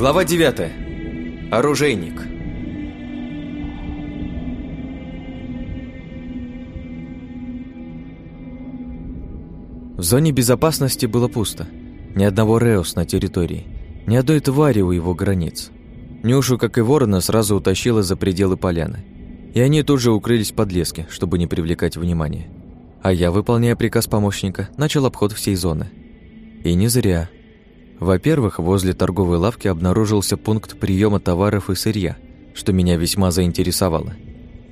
Глава 9. Оружейник. В зоне безопасности было пусто. Ни одного Реус на территории, ни одной твари у его границ. Нюшу, как и ворона, сразу утащила за пределы поляны. И они тут же укрылись под лески, чтобы не привлекать внимания. А я, выполняя приказ помощника, начал обход всей зоны. И не зря. Во-первых, возле торговой лавки обнаружился пункт приема товаров и сырья, что меня весьма заинтересовало.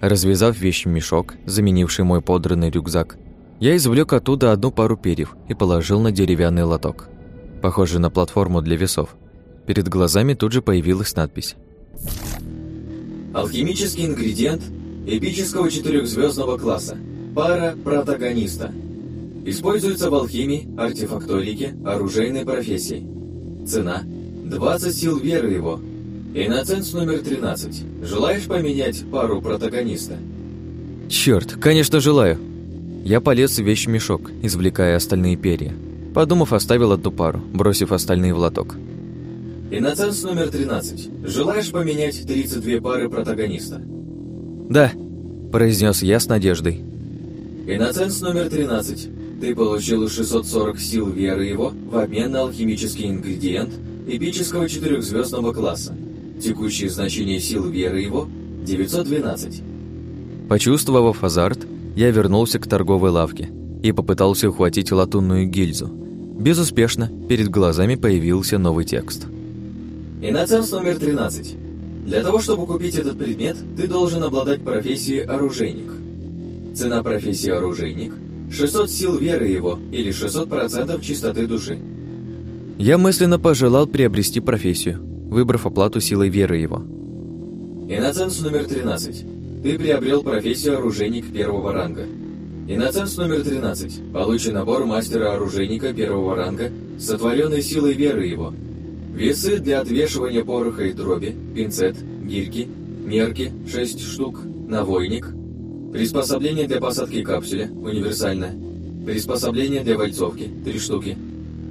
Развязав вещь-мешок, заменивший мой подранный рюкзак, я извлек оттуда одну пару перьев и положил на деревянный лоток, похожий на платформу для весов. Перед глазами тут же появилась надпись. Алхимический ингредиент эпического четырехзвездного класса. Пара протагониста. Используется в алхимии, артефакторике, оружейной профессии. Цена – 20 сил веры его. Иноценс номер 13. Желаешь поменять пару протагониста? Черт, конечно, желаю. Я полез в вещмешок, извлекая остальные перья. Подумав, оставил одну пару, бросив остальные в лоток. Иноценс номер 13. Желаешь поменять 32 пары протагониста? Да, произнес я с надеждой. Иноценс номер 13. Ты получил 640 сил веры его в обмен на алхимический ингредиент эпического четырехзвездного класса. Текущее значение сил веры его – 912. Почувствовав азарт, я вернулся к торговой лавке и попытался ухватить латунную гильзу. Безуспешно, перед глазами появился новый текст. Иноценс номер 13. Для того, чтобы купить этот предмет, ты должен обладать профессией оружейник. Цена профессии оружейник – 600 сил веры его или 600% чистоты души. Я мысленно пожелал приобрести профессию, выбрав оплату силой веры его. Иноценс номер 13. Ты приобрел профессию оружейник первого ранга. Иноценс номер 13. Получен набор мастера-оружейника первого ранга, сотворенной силой веры его. Весы для отвешивания пороха и дроби, пинцет, гирьки, мерки 6 штук, навойник, Приспособление для посадки капсуля, универсальное. Приспособление для вальцовки, 3 штуки.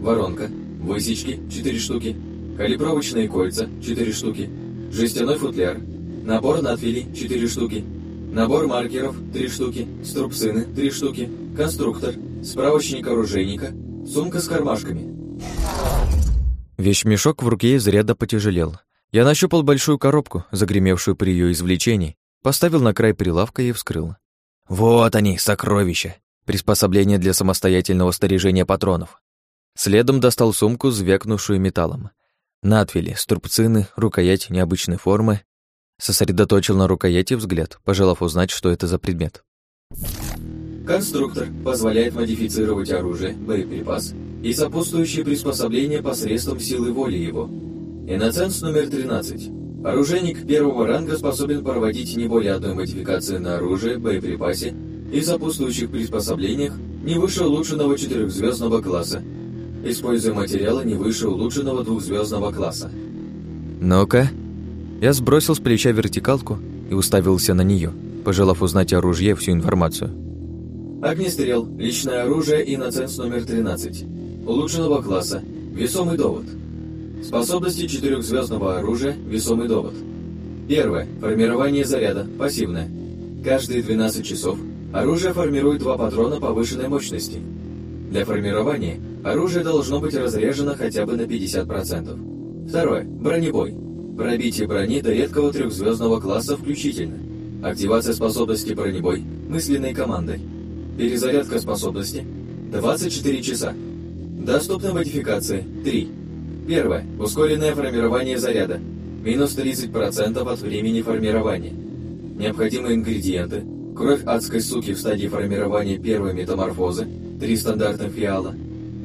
Воронка, высечки, 4 штуки. Калибровочные кольца, 4 штуки. Жестяной футляр. Набор надфилей, 4 штуки. Набор маркеров, 3 штуки. Струбцины, 3 штуки. Конструктор. Справочник оружейника. Сумка с кармашками. Вещмешок в руке изрядно потяжелел. Я нащупал большую коробку, загремевшую при ее извлечении, Поставил на край прилавка и вскрыл. Вот они, сокровища. Приспособление для самостоятельного снаряжения патронов. Следом достал сумку, звякнувшую металлом. Надвили, струбцины, рукоять необычной формы. Сосредоточил на рукояти взгляд, пожелав узнать, что это за предмет. Конструктор позволяет модифицировать оружие, боеприпас и сопутствующие приспособления посредством силы воли его. Иноценс номер 13. Оружейник первого ранга способен проводить не более одной модификации на оружие, боеприпасе и сопутствующих приспособлениях не выше улучшенного четырехзвездного класса, используя материалы не выше улучшенного двухзвездного класса. Ну-ка. Я сбросил с плеча вертикалку и уставился на нее, пожелав узнать о ружье всю информацию. Огнестрел, личное оружие и наценс номер 13. Улучшенного класса, весомый довод – Способности четырехзвездного оружия – весомый довод. Первое. Формирование заряда. Пассивное. Каждые 12 часов оружие формирует два патрона повышенной мощности. Для формирования оружие должно быть разряжено хотя бы на 50%. Второе. Бронебой. Пробитие брони до редкого трехзвездного класса включительно. Активация способности бронебой мысленной командой. Перезарядка способности 24 часа. Доступны модификации 3. Первое. Ускоренное формирование заряда. Минус 30% от времени формирования. Необходимые ингредиенты. Кровь адской суки в стадии формирования первой метаморфозы. Три стандартных фиала.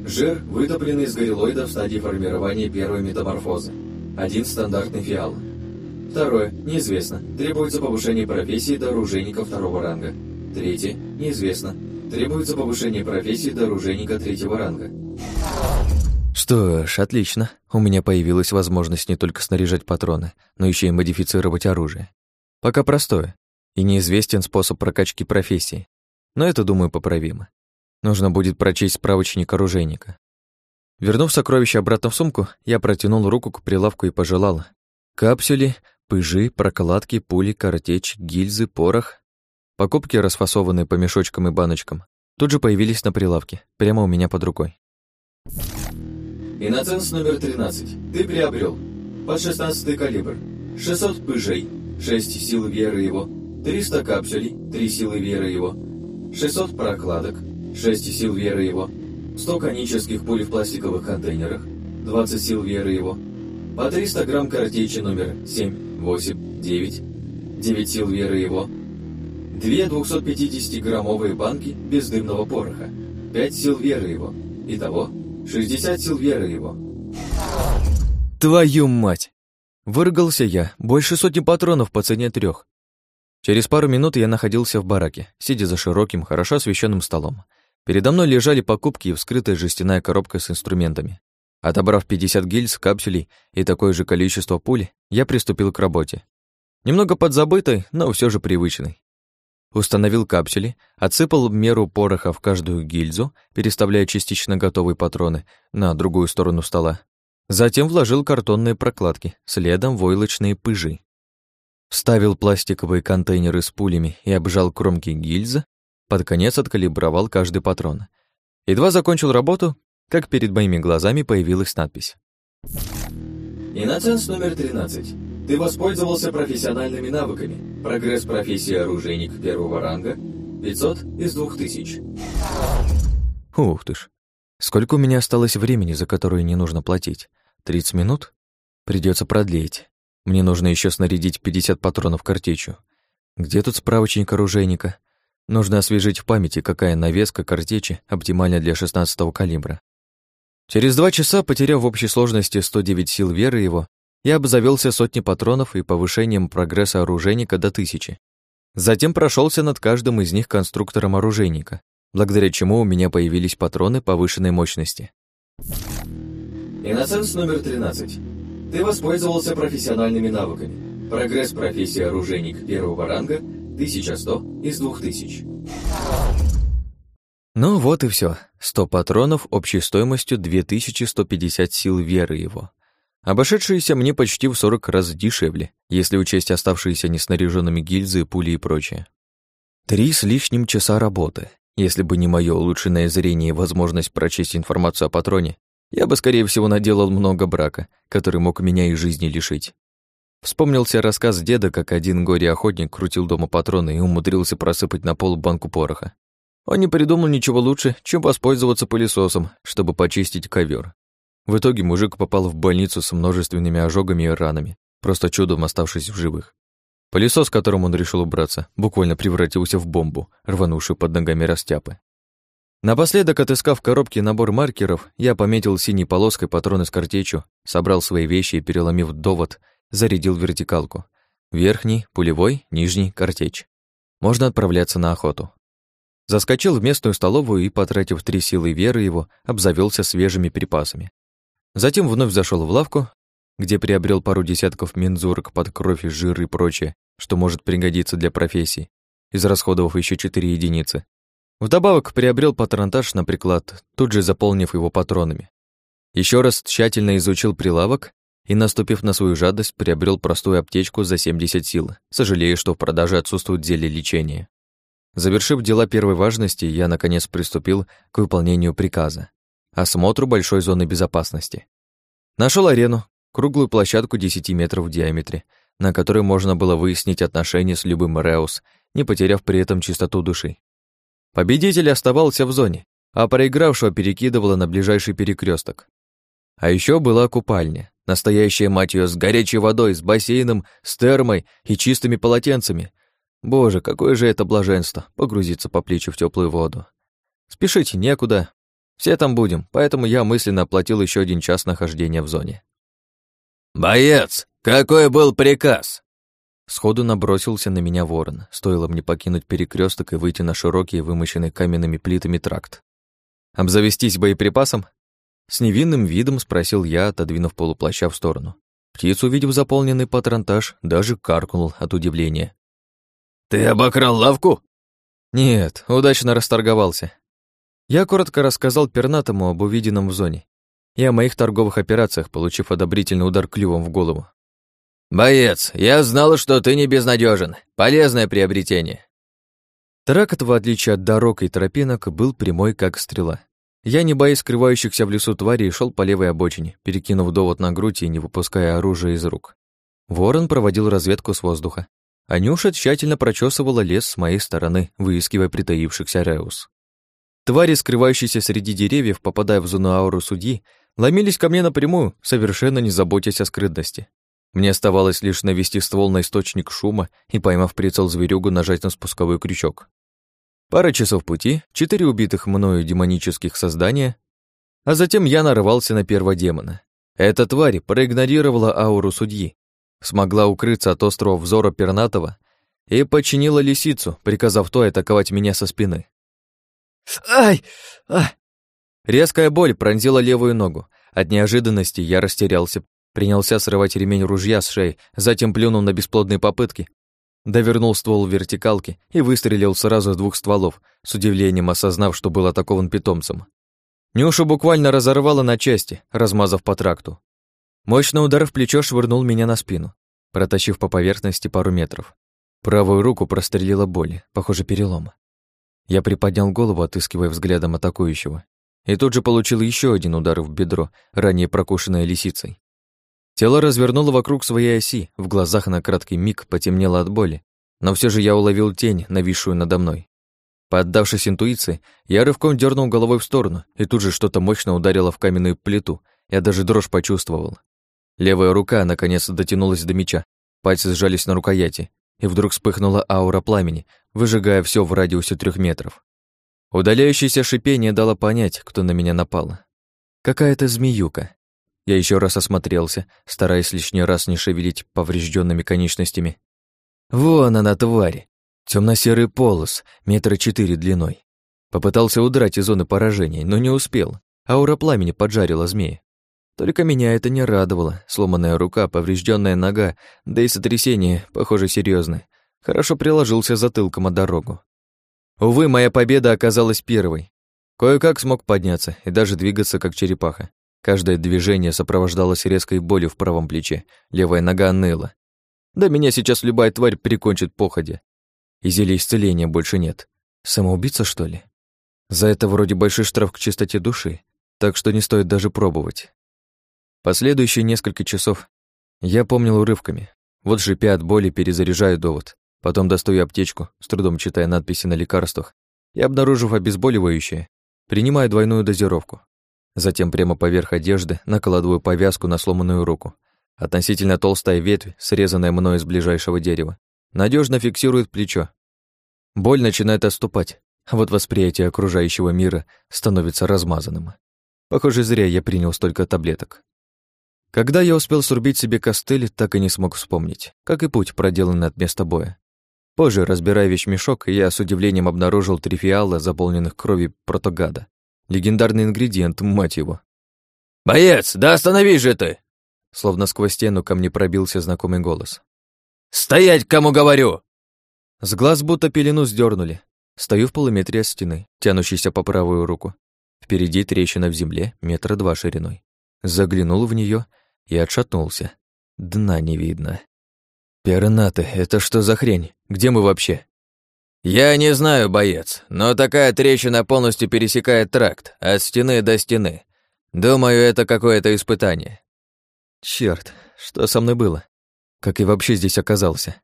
Жир, вытопленный из горилоида в стадии формирования первой метаморфозы. Один стандартный фиал. Второе. Неизвестно. Требуется повышение профессии до оружейника второго ранга. Третье. Неизвестно. Требуется повышение профессии до оружейника третьего ранга. Что ж, отлично. У меня появилась возможность не только снаряжать патроны, но еще и модифицировать оружие. Пока простое. И неизвестен способ прокачки профессии. Но это, думаю, поправимо. Нужно будет прочесть справочник оружейника. Вернув сокровище обратно в сумку, я протянул руку к прилавку и пожелал. Капсули, пыжи, прокладки, пули, картечь, гильзы, порох. Покупки, расфасованные по мешочкам и баночкам, тут же появились на прилавке, прямо у меня под рукой. Иноценс номер 13. Ты приобрел. Под 16 калибр. 600 пыжей. 6 сил веры его. 300 капсулей. 3 силы веры его. 600 прокладок. 6 сил веры его. 100 конических пуль в пластиковых контейнерах. 20 сил веры его. По 300 грамм картечи номер 7, 8, 9. 9 сил веры его. Две 250-граммовые банки бездымного пороха. 5 сил веры его. Итого 60 сил веры его. Твою мать! Выргался я. Больше сотни патронов по цене трех. Через пару минут я находился в бараке, сидя за широким, хорошо освещенным столом. Передо мной лежали покупки и вскрытая жестяная коробка с инструментами. Отобрав 50 гильз, капсулей и такое же количество пуль, я приступил к работе. Немного подзабытой, но все же привычной. Установил капсули, отсыпал меру пороха в каждую гильзу, переставляя частично готовые патроны на другую сторону стола. Затем вложил картонные прокладки, следом войлочные пыжи. Вставил пластиковые контейнеры с пулями и обжал кромки гильзы, под конец откалибровал каждый патрон. Едва закончил работу, как перед моими глазами появилась надпись. Иноценс номер 13. Ты воспользовался профессиональными навыками. Прогресс профессии оружейник первого ранга 500 из 2000. Ух ты ж. Сколько у меня осталось времени, за которое не нужно платить? 30 минут? Придется продлить. Мне нужно еще снарядить 50 патронов картечью. Где тут справочник оружейника? Нужно освежить в памяти, какая навеска картечи оптимальна для 16-го калибра. Через два часа, потеряв в общей сложности 109 сил веры его, я обзавелся сотней патронов и повышением прогресса оружейника до тысячи. Затем прошелся над каждым из них конструктором оружейника, благодаря чему у меня появились патроны повышенной мощности. Иноценс номер 13. Ты воспользовался профессиональными навыками. Прогресс профессии оружейник первого ранга 1100 из 2000. Ну вот и все. 100 патронов общей стоимостью 2150 сил веры его. Обошедшиеся мне почти в 40 раз дешевле, если учесть оставшиеся неснаряженными гильзы, пули и прочее. Три с лишним часа работы. Если бы не мое улучшенное зрение и возможность прочесть информацию о патроне, я бы, скорее всего, наделал много брака, который мог меня и жизни лишить. Вспомнился рассказ деда, как один горе-охотник крутил дома патроны и умудрился просыпать на пол банку пороха. Он не придумал ничего лучше, чем воспользоваться пылесосом, чтобы почистить ковер. В итоге мужик попал в больницу с множественными ожогами и ранами, просто чудом оставшись в живых. Пылесос, которым он решил убраться, буквально превратился в бомбу, рванувшую под ногами растяпы. Напоследок, отыскав в коробке набор маркеров, я пометил синей полоской патроны с картечью, собрал свои вещи и, переломив довод, зарядил вертикалку. Верхний, пулевой, нижний, картечь. Можно отправляться на охоту. Заскочил в местную столовую и, потратив три силы веры его, обзавелся свежими припасами. Затем вновь зашел в лавку, где приобрел пару десятков мензурок под кровь и жир и прочее, что может пригодиться для профессии, израсходовав еще четыре единицы. Вдобавок приобрел патронтаж на приклад, тут же заполнив его патронами. Еще раз тщательно изучил прилавок и, наступив на свою жадность, приобрел простую аптечку за 70 сил, сожалея, что в продаже отсутствует зелье лечения. Завершив дела первой важности, я, наконец, приступил к выполнению приказа — осмотру большой зоны безопасности. Нашел арену, круглую площадку 10 метров в диаметре, на которой можно было выяснить отношения с любым Реус, не потеряв при этом чистоту души. Победитель оставался в зоне, а проигравшего перекидывало на ближайший перекресток. А еще была купальня, настоящая мать ее с горячей водой, с бассейном, с термой и чистыми полотенцами — Боже, какое же это блаженство погрузиться по плечи в теплую воду. Спешить некуда. Все там будем, поэтому я мысленно оплатил еще один час нахождения в зоне. «Боец, какой был приказ?» Сходу набросился на меня ворон, стоило мне покинуть перекресток и выйти на широкий, вымощенный каменными плитами тракт. «Обзавестись боеприпасом?» С невинным видом спросил я, отодвинув полуплаща в сторону. Птицу, увидев заполненный патронтаж, даже каркнул от удивления. «Ты обокрал лавку?» «Нет, удачно расторговался». Я коротко рассказал пернатому об увиденном в зоне. и о моих торговых операциях, получив одобрительный удар клювом в голову. «Боец, я знал, что ты не безнадежен. Полезное приобретение». Тракт, в отличие от дорог и тропинок, был прямой, как стрела. Я, не боясь скрывающихся в лесу тварей, шел по левой обочине, перекинув довод на грудь и не выпуская оружие из рук. Ворон проводил разведку с воздуха. Анюша тщательно прочесывала лес с моей стороны, выискивая притаившихся Реус. Твари, скрывающиеся среди деревьев, попадая в зону ауру судьи, ломились ко мне напрямую, совершенно не заботясь о скрытности. Мне оставалось лишь навести ствол на источник шума и, поймав прицел зверюгу, нажать на спусковой крючок. Пара часов пути, четыре убитых мною демонических создания, а затем я нарвался на первого демона. Эта тварь проигнорировала ауру судьи, смогла укрыться от острого взора пернатого и подчинила лисицу, приказав той атаковать меня со спины. «Ай! А!» Резкая боль пронзила левую ногу. От неожиданности я растерялся, принялся срывать ремень ружья с шеи, затем плюнул на бесплодные попытки Довернул ствол в вертикалке и выстрелил сразу с двух стволов, с удивлением осознав, что был атакован питомцем. Нюшу буквально разорвало на части, размазав по тракту. Мощный удар в плечо швырнул меня на спину, протащив по поверхности пару метров. Правую руку прострелила боль, похоже, перелом. Я приподнял голову, отыскивая взглядом атакующего, и тут же получил еще один удар в бедро, ранее прокушенное лисицей. Тело развернуло вокруг своей оси, в глазах на краткий миг потемнело от боли, но все же я уловил тень, нависшую надо мной. Поддавшись интуиции, я рывком дернул головой в сторону, и тут же что-то мощно ударило в каменную плиту, я даже дрожь почувствовал. Левая рука наконец дотянулась до меча, пальцы сжались на рукояти, и вдруг вспыхнула аура пламени, выжигая все в радиусе трех метров. Удаляющееся шипение дало понять, кто на меня напал. Какая-то змеюка, я еще раз осмотрелся, стараясь лишний раз не шевелить поврежденными конечностями. Вон она, тварь! Темно-серый полос, метра четыре длиной. Попытался удрать из зоны поражения, но не успел. Аура пламени поджарила змея. Только меня это не радовало. Сломанная рука, поврежденная нога, да и сотрясение, похоже, серьезное. Хорошо приложился затылком о дорогу. Увы, моя победа оказалась первой. Кое-как смог подняться и даже двигаться, как черепаха. Каждое движение сопровождалось резкой болью в правом плече, левая нога ныла. Да меня сейчас любая тварь прикончит походя. И зелья исцеления больше нет. Самоубийца, что ли? За это вроде большой штраф к чистоте души, так что не стоит даже пробовать. Последующие несколько часов я помнил урывками. Вот шипя от боли перезаряжаю довод. Потом достаю аптечку, с трудом читая надписи на лекарствах, и, обнаружив обезболивающее, принимаю двойную дозировку. Затем прямо поверх одежды накладываю повязку на сломанную руку. Относительно толстая ветвь, срезанная мной из ближайшего дерева, надежно фиксирует плечо. Боль начинает отступать, а вот восприятие окружающего мира становится размазанным. Похоже, зря я принял столько таблеток. Когда я успел срубить себе костыль, так и не смог вспомнить, как и путь, проделанный от места боя. Позже, разбирая вещмешок, я с удивлением обнаружил три фиала, заполненных кровью протогада. Легендарный ингредиент, мать его. «Боец, да остановись же ты!» Словно сквозь стену ко мне пробился знакомый голос. «Стоять, кому говорю!» С глаз будто пелену сдернули. Стою в полуметре от стены, тянущейся по правую руку. Впереди трещина в земле, метра два шириной. Заглянул в нее и отшатнулся. Дна не видно. «Пернаты, это что за хрень? Где мы вообще?» «Я не знаю, боец, но такая трещина полностью пересекает тракт, от стены до стены. Думаю, это какое-то испытание». Черт, что со мной было? Как и вообще здесь оказался?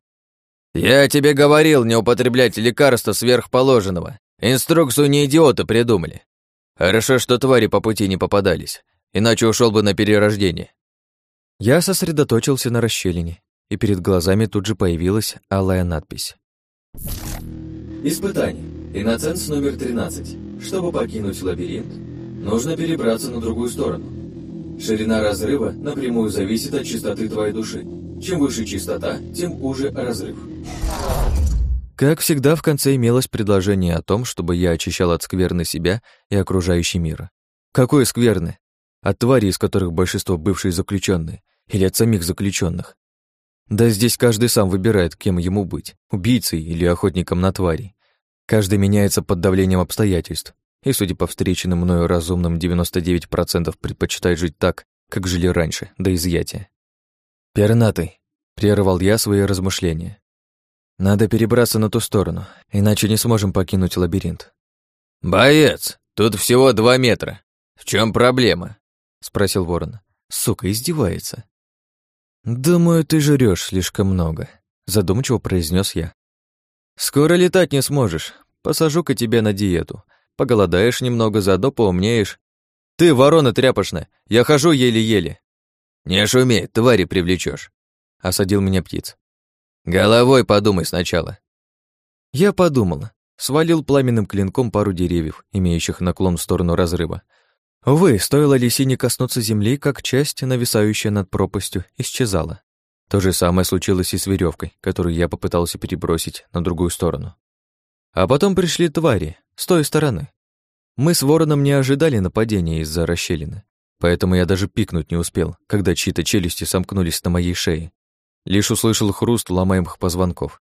«Я тебе говорил не употреблять лекарства сверхположенного. Инструкцию не идиоты придумали. Хорошо, что твари по пути не попадались, иначе ушел бы на перерождение». Я сосредоточился на расщелине, и перед глазами тут же появилась алая надпись. Испытание. Иноценс номер 13. Чтобы покинуть лабиринт, нужно перебраться на другую сторону. Ширина разрыва напрямую зависит от чистоты твоей души. Чем выше чистота, тем уже разрыв. Как всегда, в конце имелось предложение о том, чтобы я очищал от скверны себя и окружающий мир. Какой скверны? От тварей, из которых большинство бывшие заключенные, или от самих заключенных. Да здесь каждый сам выбирает, кем ему быть, убийцей или охотником на тварей. Каждый меняется под давлением обстоятельств. и, судя по встреченным мною разумным, 99% предпочитают жить так, как жили раньше, до изъятия. «Пернатый», — прервал я свои размышления. «Надо перебраться на ту сторону, иначе не сможем покинуть лабиринт». «Боец, тут всего два метра. В чем проблема?» — спросил ворон. Сука, издевается. «Думаю, ты жрёшь слишком много», — задумчиво произнес я. «Скоро летать не сможешь. Посажу-ка тебя на диету. Поголодаешь немного, заодно поумнеешь. Ты, ворона тряпошная, я хожу еле-еле». «Не шуми, твари привлечешь, осадил меня птиц. «Головой подумай сначала». Я подумал, свалил пламенным клинком пару деревьев, имеющих наклон в сторону разрыва. Увы, стоило лисине коснуться земли, как часть, нависающая над пропастью, исчезала. То же самое случилось и с веревкой, которую я попытался перебросить на другую сторону. А потом пришли твари, с той стороны. Мы с вороном не ожидали нападения из-за расщелины, поэтому я даже пикнуть не успел, когда чьи-то челюсти сомкнулись на моей шее. Лишь услышал хруст ломаемых позвонков.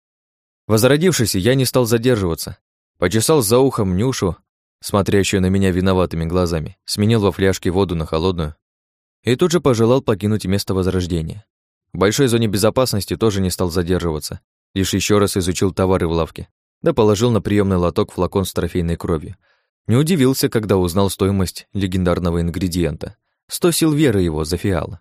Возродившись, я не стал задерживаться. Почесал за ухом Нюшу, смотрящую на меня виноватыми глазами, сменил во фляжке воду на холодную и тут же пожелал покинуть место возрождения. В большой зоне безопасности тоже не стал задерживаться, лишь еще раз изучил товары в лавке, да положил на приемный лоток флакон с трофейной кровью. Не удивился, когда узнал стоимость легендарного ингредиента. Сто сил веры его за фиал.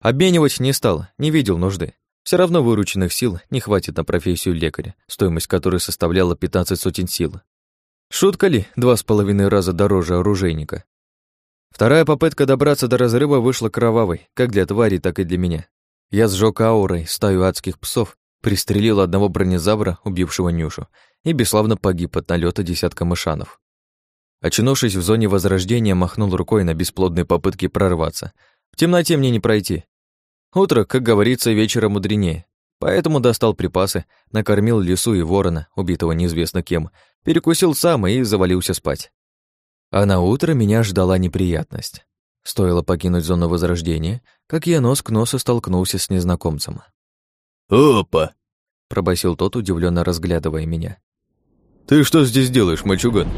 Обменивать не стал, не видел нужды. Все равно вырученных сил не хватит на профессию лекаря, стоимость которой составляла 15 сотен сил. Шутка ли, два с половиной раза дороже оружейника? Вторая попытка добраться до разрыва вышла кровавой, как для твари, так и для меня. Я сжёг аурой стаю адских псов, пристрелил одного бронезавра, убившего Нюшу, и бесславно погиб от налета десятка мышанов. Очнувшись в зоне возрождения, махнул рукой на бесплодные попытки прорваться. В темноте мне не пройти. Утро, как говорится, вечера мудренее. Поэтому достал припасы, накормил лису и ворона, убитого неизвестно кем, перекусил сам и завалился спать. А на утро меня ждала неприятность. Стоило покинуть зону возрождения, как я нос к носу столкнулся с незнакомцем. «Опа!» — пробасил тот, удивленно разглядывая меня. «Ты что здесь делаешь, мальчуган?»